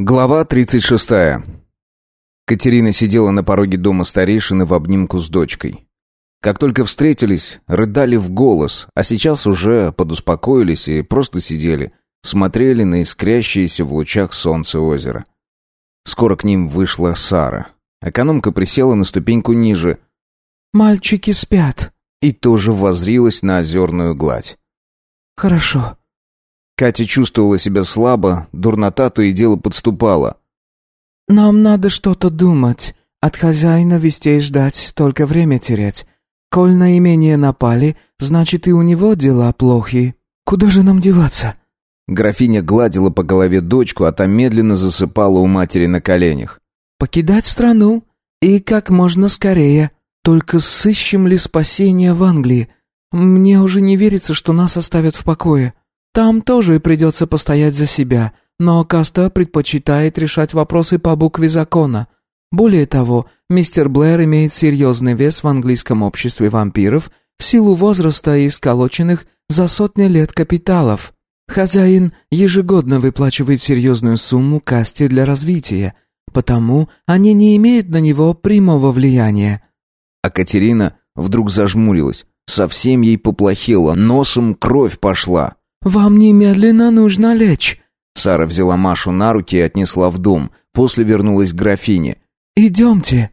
Глава 36. Катерина сидела на пороге дома старейшины в обнимку с дочкой. Как только встретились, рыдали в голос, а сейчас уже подуспокоились и просто сидели, смотрели на искрящееся в лучах солнца озеро. Скоро к ним вышла Сара. Экономка присела на ступеньку ниже. «Мальчики спят», и тоже воззрилась на озерную гладь. «Хорошо», Катя чувствовала себя слабо, дурнота то и дело подступала. «Нам надо что-то думать. От хозяина вестей ждать, только время терять. Коль на имение напали, значит и у него дела плохие. Куда же нам деваться?» Графиня гладила по голове дочку, а та медленно засыпала у матери на коленях. «Покидать страну. И как можно скорее. Только сыщем ли спасение в Англии? Мне уже не верится, что нас оставят в покое». Там тоже придется постоять за себя, но Каста предпочитает решать вопросы по букве закона. Более того, мистер Блэр имеет серьезный вес в английском обществе вампиров в силу возраста и сколоченных за сотни лет капиталов. Хозяин ежегодно выплачивает серьезную сумму Касте для развития, потому они не имеют на него прямого влияния. А Катерина вдруг зажмурилась. Совсем ей поплохело, носом кровь пошла. «Вам немедленно нужно лечь». Сара взяла Машу на руки и отнесла в дом, после вернулась к графине. «Идемте».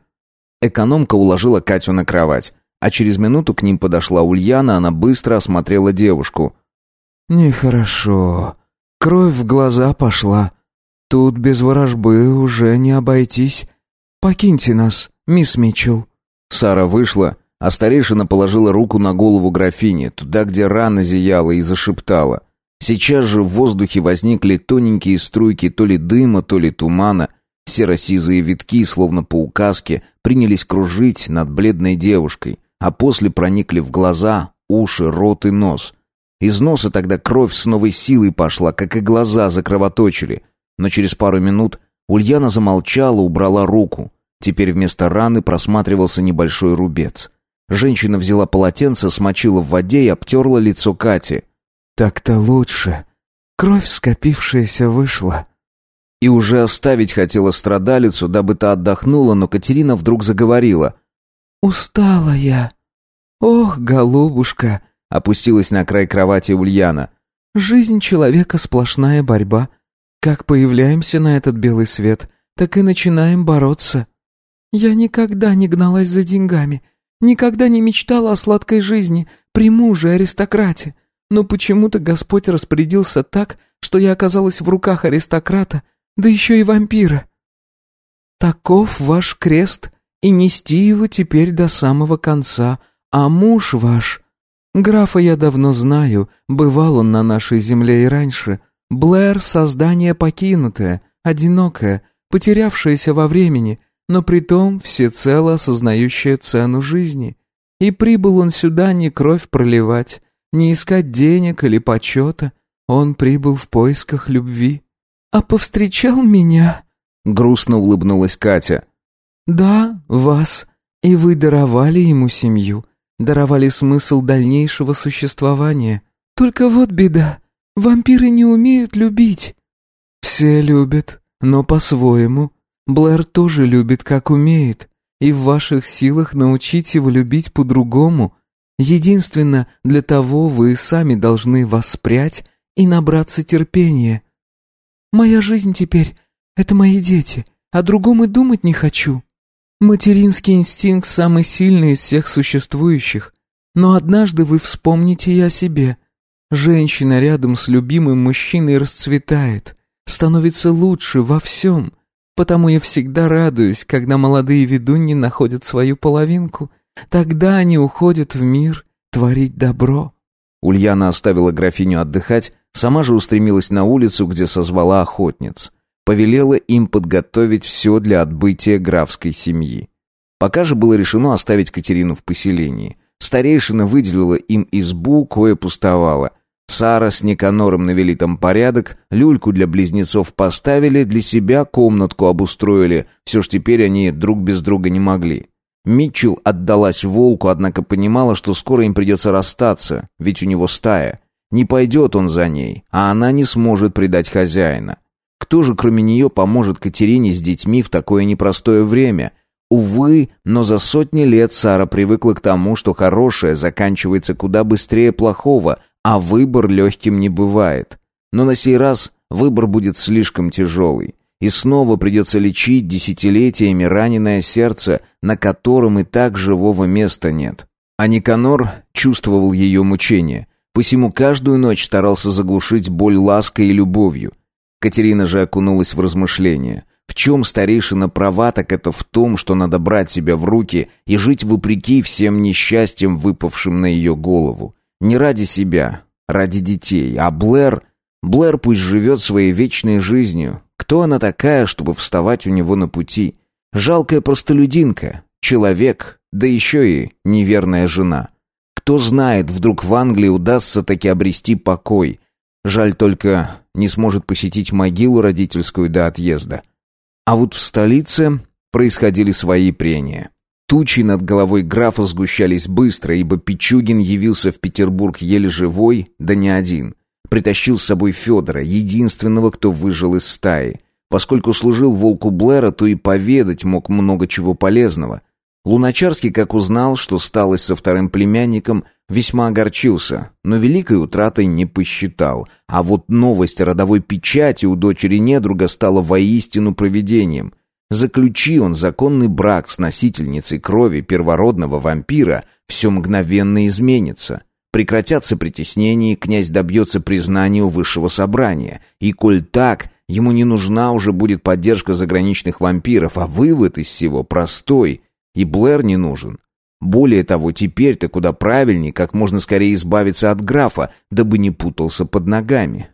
Экономка уложила Катю на кровать, а через минуту к ним подошла Ульяна, она быстро осмотрела девушку. «Нехорошо. Кровь в глаза пошла. Тут без ворожбы уже не обойтись. Покиньте нас, мисс Митчелл». Сара вышла, а старейшина положила руку на голову графини, туда, где рана зияла, и зашептала. Сейчас же в воздухе возникли тоненькие струйки то ли дыма, то ли тумана. Серо-сизые витки, словно по указке, принялись кружить над бледной девушкой, а после проникли в глаза, уши, рот и нос. Из носа тогда кровь с новой силой пошла, как и глаза закровоточили. Но через пару минут Ульяна замолчала, убрала руку. Теперь вместо раны просматривался небольшой рубец. Женщина взяла полотенце, смочила в воде и обтерла лицо Кати. «Так-то лучше. Кровь, скопившаяся, вышла». И уже оставить хотела страдалицу, дабы та отдохнула, но Катерина вдруг заговорила. «Устала я». «Ох, голубушка!» — опустилась на край кровати Ульяна. «Жизнь человека — сплошная борьба. Как появляемся на этот белый свет, так и начинаем бороться. Я никогда не гналась за деньгами». Никогда не мечтала о сладкой жизни, при муже аристократе. Но почему-то Господь распорядился так, что я оказалась в руках аристократа, да еще и вампира. Таков ваш крест, и нести его теперь до самого конца, а муж ваш... Графа я давно знаю, бывал он на нашей земле и раньше. Блэр — создание покинутое, одинокое, потерявшееся во времени, но притом всецело осознающая цену жизни. И прибыл он сюда не кровь проливать, не искать денег или почета, он прибыл в поисках любви. «А повстречал меня?» — грустно улыбнулась Катя. «Да, вас, и вы даровали ему семью, даровали смысл дальнейшего существования. Только вот беда, вампиры не умеют любить». «Все любят, но по-своему», Блэр тоже любит, как умеет, и в ваших силах научить его любить по-другому. Единственно, для того вы сами должны воспрять и набраться терпения. Моя жизнь теперь — это мои дети, о другом и думать не хочу. Материнский инстинкт самый сильный из всех существующих, но однажды вы вспомните и о себе. Женщина рядом с любимым мужчиной расцветает, становится лучше во всем — Потому я всегда радуюсь, когда молодые ведуньи находят свою половинку. Тогда они уходят в мир творить добро». Ульяна оставила графиню отдыхать, сама же устремилась на улицу, где созвала охотниц. Повелела им подготовить все для отбытия графской семьи. Пока же было решено оставить Катерину в поселении. Старейшина выделила им избу, кое пустовала – Сара с Никанором навели там порядок, люльку для близнецов поставили, для себя комнатку обустроили, все ж теперь они друг без друга не могли. Митчелл отдалась волку, однако понимала, что скоро им придется расстаться, ведь у него стая. Не пойдет он за ней, а она не сможет предать хозяина. Кто же, кроме нее, поможет Катерине с детьми в такое непростое время? Увы, но за сотни лет Сара привыкла к тому, что хорошее заканчивается куда быстрее плохого, а выбор легким не бывает. Но на сей раз выбор будет слишком тяжелый. И снова придется лечить десятилетиями раненое сердце, на котором и так живого места нет. А Никанор чувствовал ее мучение, посему каждую ночь старался заглушить боль лаской и любовью. Катерина же окунулась в размышления. В чем старейшина права, так это в том, что надо брать себя в руки и жить вопреки всем несчастьям, выпавшим на ее голову. Не ради себя, ради детей, а Блэр... Блэр пусть живет своей вечной жизнью, кто она такая, чтобы вставать у него на пути? Жалкая простолюдинка, человек, да еще и неверная жена. Кто знает, вдруг в Англии удастся таки обрести покой. Жаль только, не сможет посетить могилу родительскую до отъезда. А вот в столице происходили свои прения. Тучи над головой графа сгущались быстро, ибо Пичугин явился в Петербург еле живой, да не один — Притащил с собой Федора, единственного, кто выжил из стаи. Поскольку служил волку Блэра, то и поведать мог много чего полезного. Луначарский, как узнал, что сталось со вторым племянником, весьма огорчился, но великой утратой не посчитал. А вот новость о родовой печати у дочери недруга стала воистину провидением. Заключи он законный брак с носительницей крови первородного вампира, все мгновенно изменится. Прекратятся притеснения, князь добьется признания у высшего собрания. И коль так, ему не нужна уже будет поддержка заграничных вампиров, а вывод из всего простой. И Блэр не нужен. Более того, теперь-то куда правильнее, как можно скорее избавиться от графа, дабы не путался под ногами.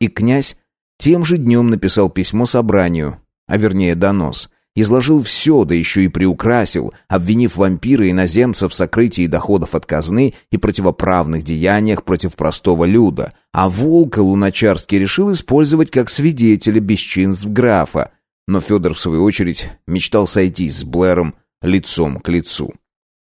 И князь тем же днем написал письмо собранию, а вернее донос – Изложил все, да еще и приукрасил, обвинив вампира и иноземцев в сокрытии доходов от казны и противоправных деяниях против простого люда, а волка Луначарский решил использовать как свидетеля бесчинств графа. Но Федор, в свою очередь, мечтал сойтись с Блэром лицом к лицу.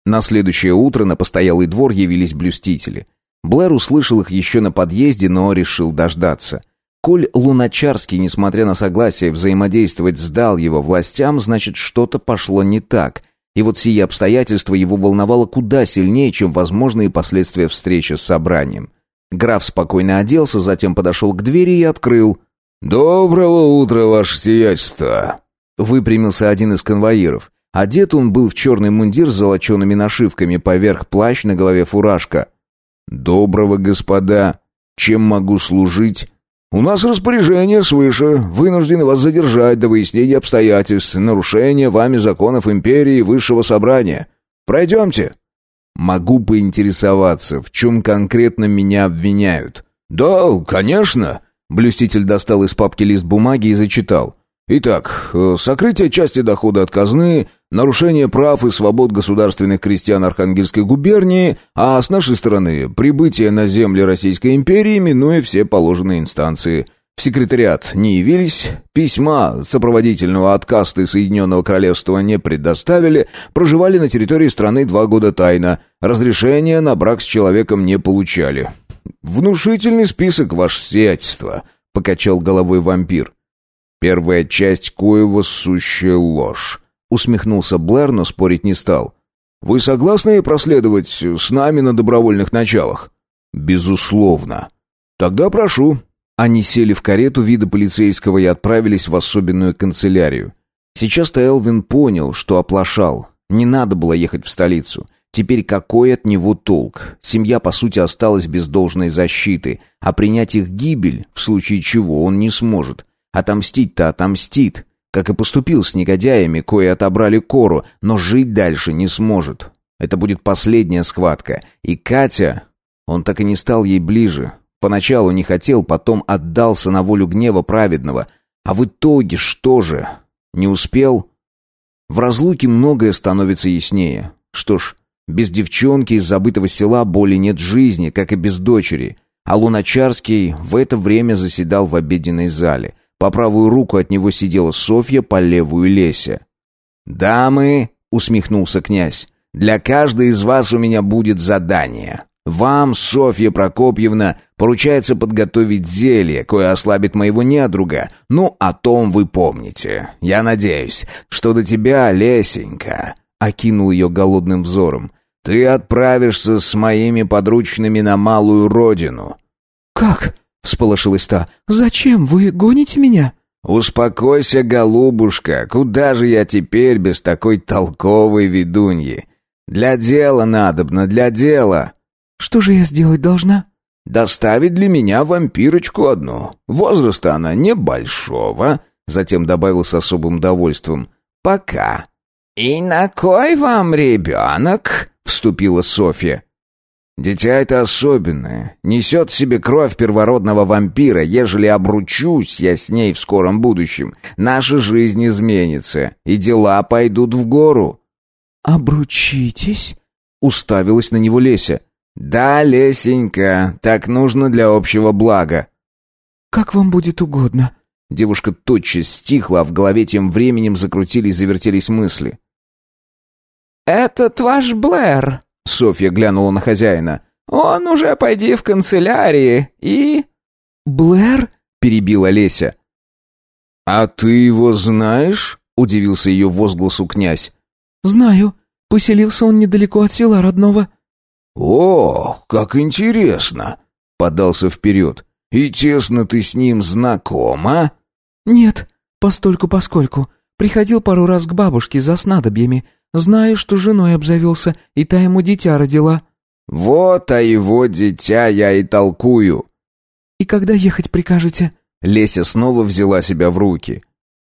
На следующее утро на постоялый двор явились блюстители. Блэр услышал их еще на подъезде, но решил дождаться. Коль Луначарский, несмотря на согласие взаимодействовать, сдал его властям, значит, что-то пошло не так. И вот сие обстоятельство его волновало куда сильнее, чем возможные последствия встречи с собранием. Граф спокойно оделся, затем подошел к двери и открыл. «Доброго утра, ваше сиятельство!» Выпрямился один из конвоиров. Одет он был в черный мундир с золочеными нашивками, поверх плащ, на голове фуражка. «Доброго, господа! Чем могу служить?» «У нас распоряжение свыше. Вынуждены вас задержать до выяснения обстоятельств, нарушения вами законов империи и высшего собрания. Пройдемте». «Могу поинтересоваться, в чем конкретно меня обвиняют?» «Да, конечно». Блюститель достал из папки лист бумаги и зачитал. Итак, э, сокрытие части дохода от казны, нарушение прав и свобод государственных крестьян Архангельской губернии, а с нашей стороны прибытие на земли Российской империи, минуя все положенные инстанции. В секретариат не явились, письма сопроводительного от касты Соединенного Королевства не предоставили, проживали на территории страны два года тайно, разрешения на брак с человеком не получали. «Внушительный список, ваше сиятельство», — покачал головой вампир. Первая часть коего сущая ложь. Усмехнулся Блэр, но спорить не стал. Вы согласны проследовать с нами на добровольных началах? Безусловно. Тогда прошу. Они сели в карету вида полицейского и отправились в особенную канцелярию. Сейчас-то Элвин понял, что оплошал. Не надо было ехать в столицу. Теперь какой от него толк? Семья, по сути, осталась без должной защиты, а принять их гибель, в случае чего, он не сможет. Отомстить-то отомстит, как и поступил с негодяями, кои отобрали Кору, но жить дальше не сможет. Это будет последняя схватка. И Катя... Он так и не стал ей ближе. Поначалу не хотел, потом отдался на волю гнева праведного. А в итоге что же? Не успел? В разлуке многое становится яснее. Что ж, без девчонки из забытого села боли нет жизни, как и без дочери. А Луначарский в это время заседал в обеденной зале. По правую руку от него сидела Софья, по левую Леся. «Дамы», — усмехнулся князь, — «для каждой из вас у меня будет задание. Вам, Софья Прокопьевна, Поручается подготовить зелье, кое ослабит моего недруга. Ну, о том вы помните. Я надеюсь, что до тебя, Лесенька...» Окинул ее голодным взором. «Ты отправишься с моими подручными на малую родину». «Как?» — всполошилась та. «Зачем? Вы гоните меня?» «Успокойся, голубушка, куда же я теперь без такой толковой ведуньи? Для дела надобно, для дела». «Что же я сделать должна?» «Доставить для меня вампирочку одну. Возраста она небольшого», — затем добавил с особым довольством. «Пока». «И на кой вам ребенок?» — вступила Софья. Дитя это особенное, несет в себе кровь первородного вампира. Ежели обручусь я с ней в скором будущем, наша жизнь изменится, и дела пойдут в гору». «Обручитесь?» — уставилась на него Леся. «Да, Лесенька, так нужно для общего блага». «Как вам будет угодно». Девушка тотчас стихла, а в голове тем временем закрутились, завертелись мысли. «Этот ваш Блэр», Софья глянула на хозяина. «Он уже пойди в канцелярии и...» «Блэр?» — перебила Леся. «А ты его знаешь?» — удивился ее возгласу князь. «Знаю. Поселился он недалеко от села родного». «О, как интересно!» — подался вперед. «И тесно ты с ним знакома?» «Нет, постольку-поскольку. Приходил пару раз к бабушке за снадобьями. Знаю, что женой обзавелся, и та ему дитя родила». «Вот о его дитя я и толкую». «И когда ехать прикажете?» Леся снова взяла себя в руки.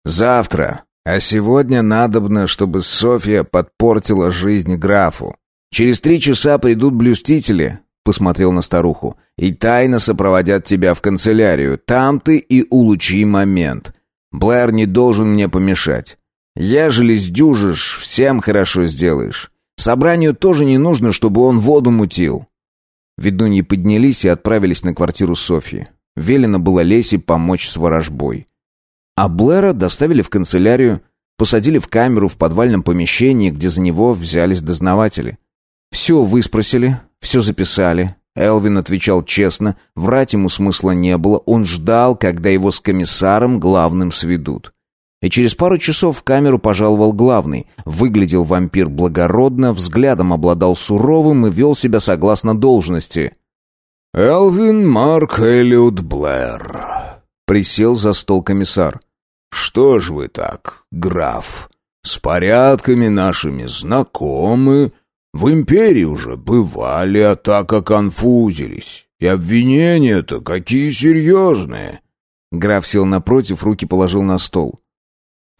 «Завтра. А сегодня надобно, чтобы Софья подпортила жизнь графу. Через три часа придут блюстители», — посмотрел на старуху, «и тайно сопроводят тебя в канцелярию. Там ты и улучи момент. Блэр не должен мне помешать. Ежели сдюжишь, всем хорошо сделаешь. Собранию тоже не нужно, чтобы он воду мутил». Ведуньи поднялись и отправились на квартиру Софьи. Велено было Лесе помочь с ворожбой. А Блэра доставили в канцелярию, посадили в камеру в подвальном помещении, где за него взялись дознаватели. Все выспросили, все записали. Элвин отвечал честно, врать ему смысла не было, он ждал, когда его с комиссаром главным сведут. И через пару часов в камеру пожаловал главный. Выглядел вампир благородно, взглядом обладал суровым и вел себя согласно должности. «Элвин Марк Эллиот Блэр», — присел за стол комиссар. «Что ж вы так, граф, с порядками нашими знакомы, в империи уже бывали, а так оконфузились, и обвинения-то какие серьезные». Граф сел напротив, руки положил на стол.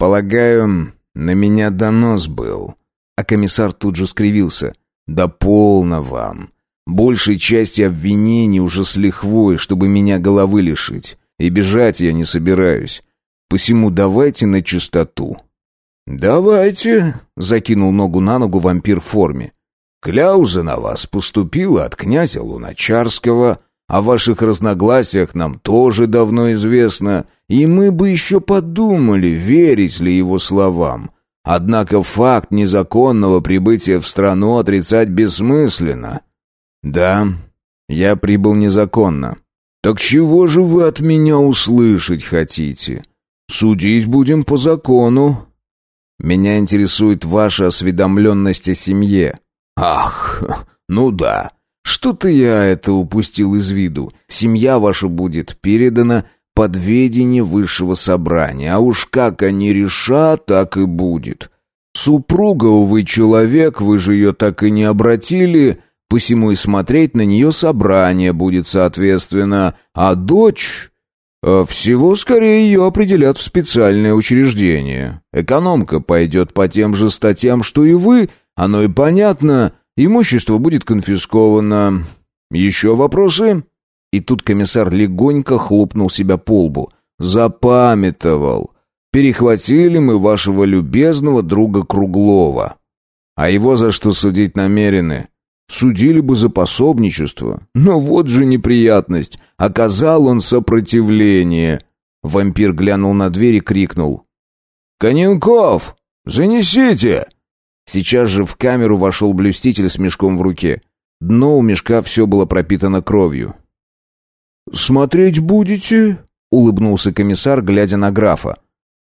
«Полагаю, на меня донос был». А комиссар тут же скривился. «Да полно вам. Большей части обвинений уже с лихвой, чтобы меня головы лишить. И бежать я не собираюсь. Посему давайте на чистоту». «Давайте», — закинул ногу на ногу вампир в форме. «Кляуза на вас поступила от князя Луначарского». О ваших разногласиях нам тоже давно известно, и мы бы еще подумали, верить ли его словам. Однако факт незаконного прибытия в страну отрицать бессмысленно. Да, я прибыл незаконно. Так чего же вы от меня услышать хотите? Судить будем по закону. Меня интересует ваша осведомленность о семье. Ах, ну да. Что-то я это упустил из виду. Семья ваша будет передана под ведение высшего собрания, а уж как они решат, так и будет. Супруга, увы, человек, вы же ее так и не обратили, посему и смотреть на нее собрание будет соответственно, а дочь... Э, всего скорее ее определят в специальное учреждение. Экономка пойдет по тем же статьям, что и вы, оно и понятно, Имущество будет конфисковано. Еще вопросы?» И тут комиссар легонько хлопнул себя по лбу. «Запамятовал. Перехватили мы вашего любезного друга Круглова. А его за что судить намерены? Судили бы за пособничество. Но вот же неприятность. Оказал он сопротивление». Вампир глянул на дверь и крикнул. «Коненков, занесите!» Сейчас же в камеру вошел блюститель с мешком в руке. Дно у мешка все было пропитано кровью. смотреть будете?» — улыбнулся комиссар, глядя на графа.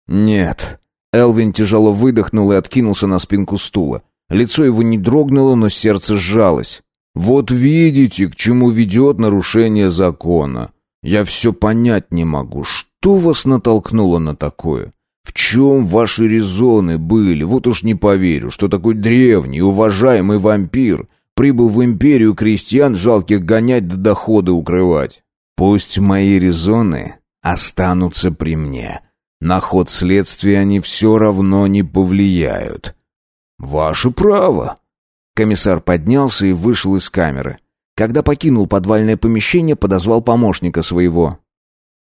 «Нет». Элвин тяжело выдохнул и откинулся на спинку стула. Лицо его не дрогнуло, но сердце сжалось. «Вот видите, к чему ведет нарушение закона. Я все понять не могу. Что вас натолкнуло на такое? В чем ваши резоны были? Вот уж не поверю, что такой древний, уважаемый вампир прибыл в империю крестьян жалких гонять до дохода укрывать. Пусть мои резоны останутся при мне. На ход следствия они все равно не повлияют. Ваше право. Комиссар поднялся и вышел из камеры. Когда покинул подвальное помещение, подозвал помощника своего.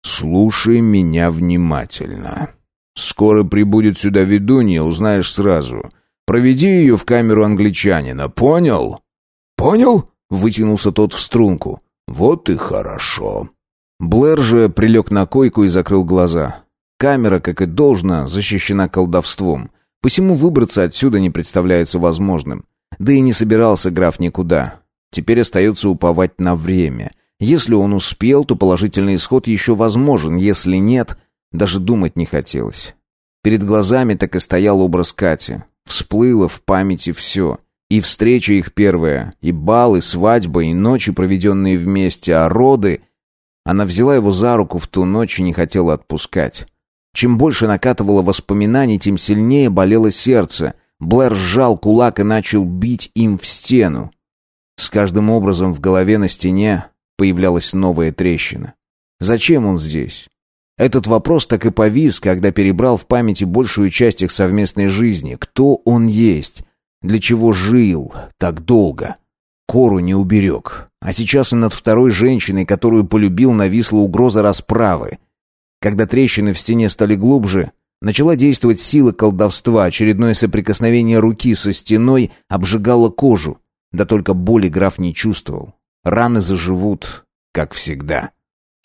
«Слушай меня внимательно. Скоро прибудет сюда ведунья, узнаешь сразу. Проведи ее в камеру англичанина, понял?» «Понял?» — вытянулся тот в струнку. «Вот и хорошо». Блэр же прилег на койку и закрыл глаза. Камера, как и должно, защищена колдовством. Посему выбраться отсюда не представляется возможным. Да и не собирался граф никуда. Теперь остается уповать на время. Если он успел, то положительный исход еще возможен. Если нет, даже думать не хотелось. Перед глазами так и стоял образ Кати. Всплыло в памяти все. И встреча их первая, и бал, и свадьба, и ночи, проведенные вместе, а роды... Она взяла его за руку в ту ночь и не хотела отпускать. Чем больше накатывало воспоминаний, тем сильнее болело сердце. Блэр сжал кулак и начал бить им в стену. С каждым образом в голове на стене появлялась новая трещина. Зачем он здесь? Этот вопрос так и повис, когда перебрал в памяти большую часть их совместной жизни. Кто он есть? Для чего жил так долго? Кору не уберег. А сейчас и над второй женщиной, которую полюбил, нависла угроза расправы. Когда трещины в стене стали глубже, начала действовать сила колдовства. Очередное соприкосновение руки со стеной обжигало кожу. Да только боли граф не чувствовал. Раны заживут, как всегда.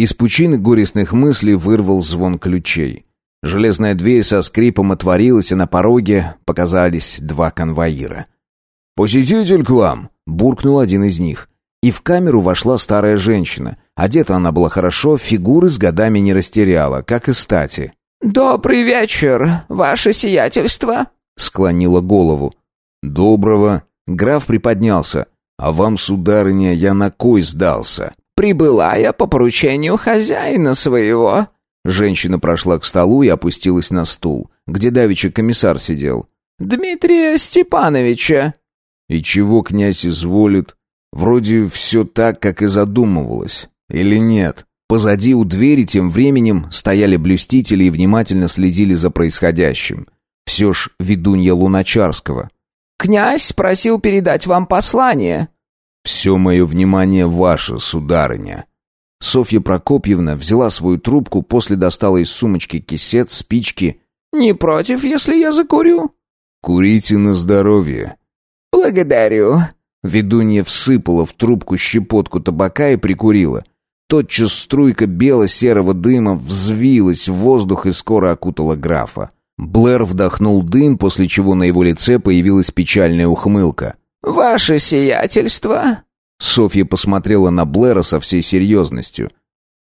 Из пучины горестных мыслей вырвал звон ключей. Железная дверь со скрипом отворилась, и на пороге показались два конвоира. «Посетитель к вам!» — буркнул один из них. И в камеру вошла старая женщина. Одета она была хорошо, фигуры с годами не растеряла, как и стати. «Добрый вечер, ваше сиятельство!» — склонила голову. «Доброго!» — граф приподнялся. «А вам, сударыня, я на кой сдался?» «Прибыла я по поручению хозяина своего», Женщина прошла к столу и опустилась на стул, где давеча комиссар сидел. «Дмитрия Степановича». «И чего князь изволит? Вроде все так, как и задумывалось. Или нет?» Позади у двери тем временем стояли блюстители и внимательно следили за происходящим. Все ж ведунья Луначарского. «Князь просил передать вам послание». «Все мое внимание ваше, сударыня», Софья Прокопьевна взяла свою трубку, после достала из сумочки кисет, спички. «Не против, если я закурю?» «Курите на здоровье». «Благодарю». Ведунья всыпала в трубку щепотку табака и прикурила. Тотчас струйка бело-серого дыма взвилась в воздух и скоро окутала графа. Блэр вдохнул дым, после чего на его лице появилась печальная ухмылка. «Ваше сиятельство!» Софья посмотрела на Блэра со всей серьезностью.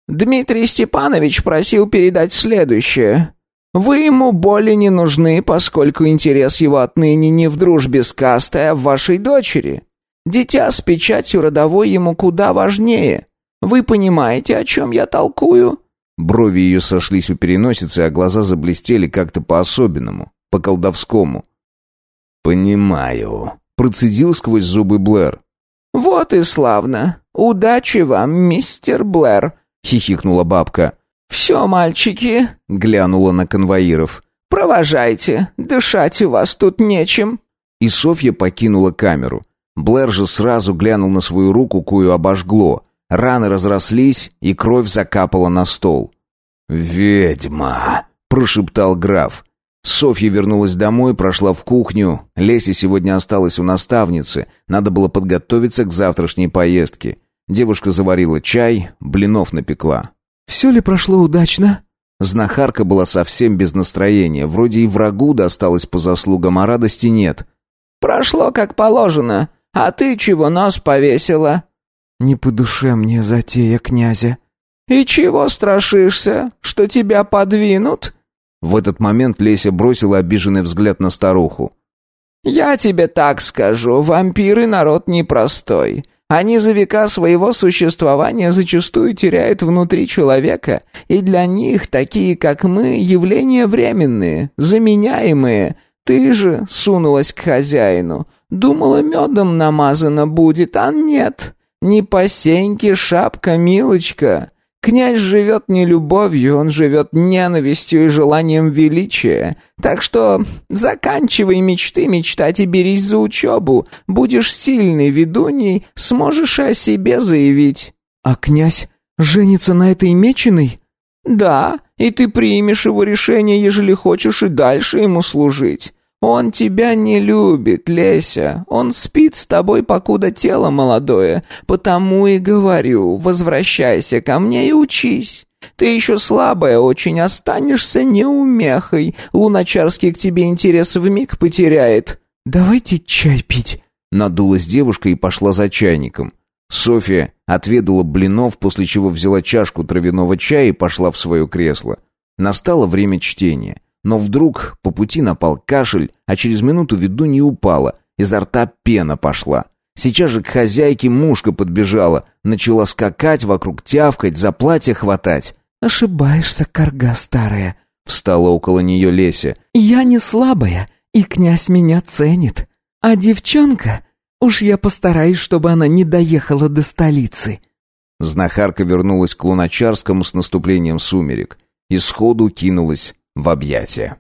«Дмитрий Степанович просил передать следующее. Вы ему более не нужны, поскольку интерес его отныне не в дружбе с кастой, а в вашей дочери. Дитя с печатью родовой ему куда важнее. Вы понимаете, о чем я толкую?» Брови ее сошлись у переносицы, а глаза заблестели как-то по-особенному, по-колдовскому. «Понимаю», — процедил сквозь зубы Блэр. «Вот и славно. Удачи вам, мистер Блэр», — хихикнула бабка. «Все, мальчики», — глянула на конвоиров. «Провожайте, дышать у вас тут нечем». И Софья покинула камеру. Блэр же сразу глянул на свою руку, кую обожгло. Раны разрослись, и кровь закапала на стол. «Ведьма!» — прошептал граф. Софья вернулась домой, прошла в кухню. Леся сегодня осталась у наставницы. Надо было подготовиться к завтрашней поездке. Девушка заварила чай, блинов напекла. «Все ли прошло удачно?» Знахарка была совсем без настроения. Вроде и врагу досталось по заслугам, а радости нет. «Прошло как положено. А ты чего нос повесила?» «Не по душе мне затея князя». «И чего страшишься, что тебя подвинут?» В этот момент Леся бросила обиженный взгляд на старуху. «Я тебе так скажу, вампиры народ непростой. Они за века своего существования зачастую теряют внутри человека, и для них такие, как мы, явления временные, заменяемые. Ты же сунулась к хозяину. Думала, медом намазано будет, а нет. Не по сеньке шапка, милочка. Князь живет не любовью, он живет ненавистью и желанием величия. Так что заканчивай мечты мечтать и берись за учебу. Будешь сильной ведуней, сможешь о себе заявить». «А князь женится на этой меченой?» «Да, и ты примешь его решение, ежели хочешь и дальше ему служить. «Он тебя не любит, Леся. Он спит с тобой, покуда тело молодое. Потому и говорю, возвращайся ко мне и учись. Ты еще слабая очень, останешься неумехой. Луначарский к тебе интерес вмиг потеряет». «Давайте чай пить». Надулась девушка и пошла за чайником. Софья отведала блинов, после чего взяла чашку травяного чая и пошла в свое кресло. Настало время чтения. Но вдруг по пути напал кашель, а через минуту ведунья упала, изо рта пена пошла. Сейчас же к хозяйке мушка подбежала, начала скакать вокруг, тявкать, за платье хватать. «Ошибаешься, корга старая», — встала около нее Леся. «Я не слабая, и князь меня ценит. А девчонка, уж я постараюсь, чтобы она не доехала до столицы». Знахарка вернулась к Луначарскому с наступлением сумерек и сходу кинулась в объятия.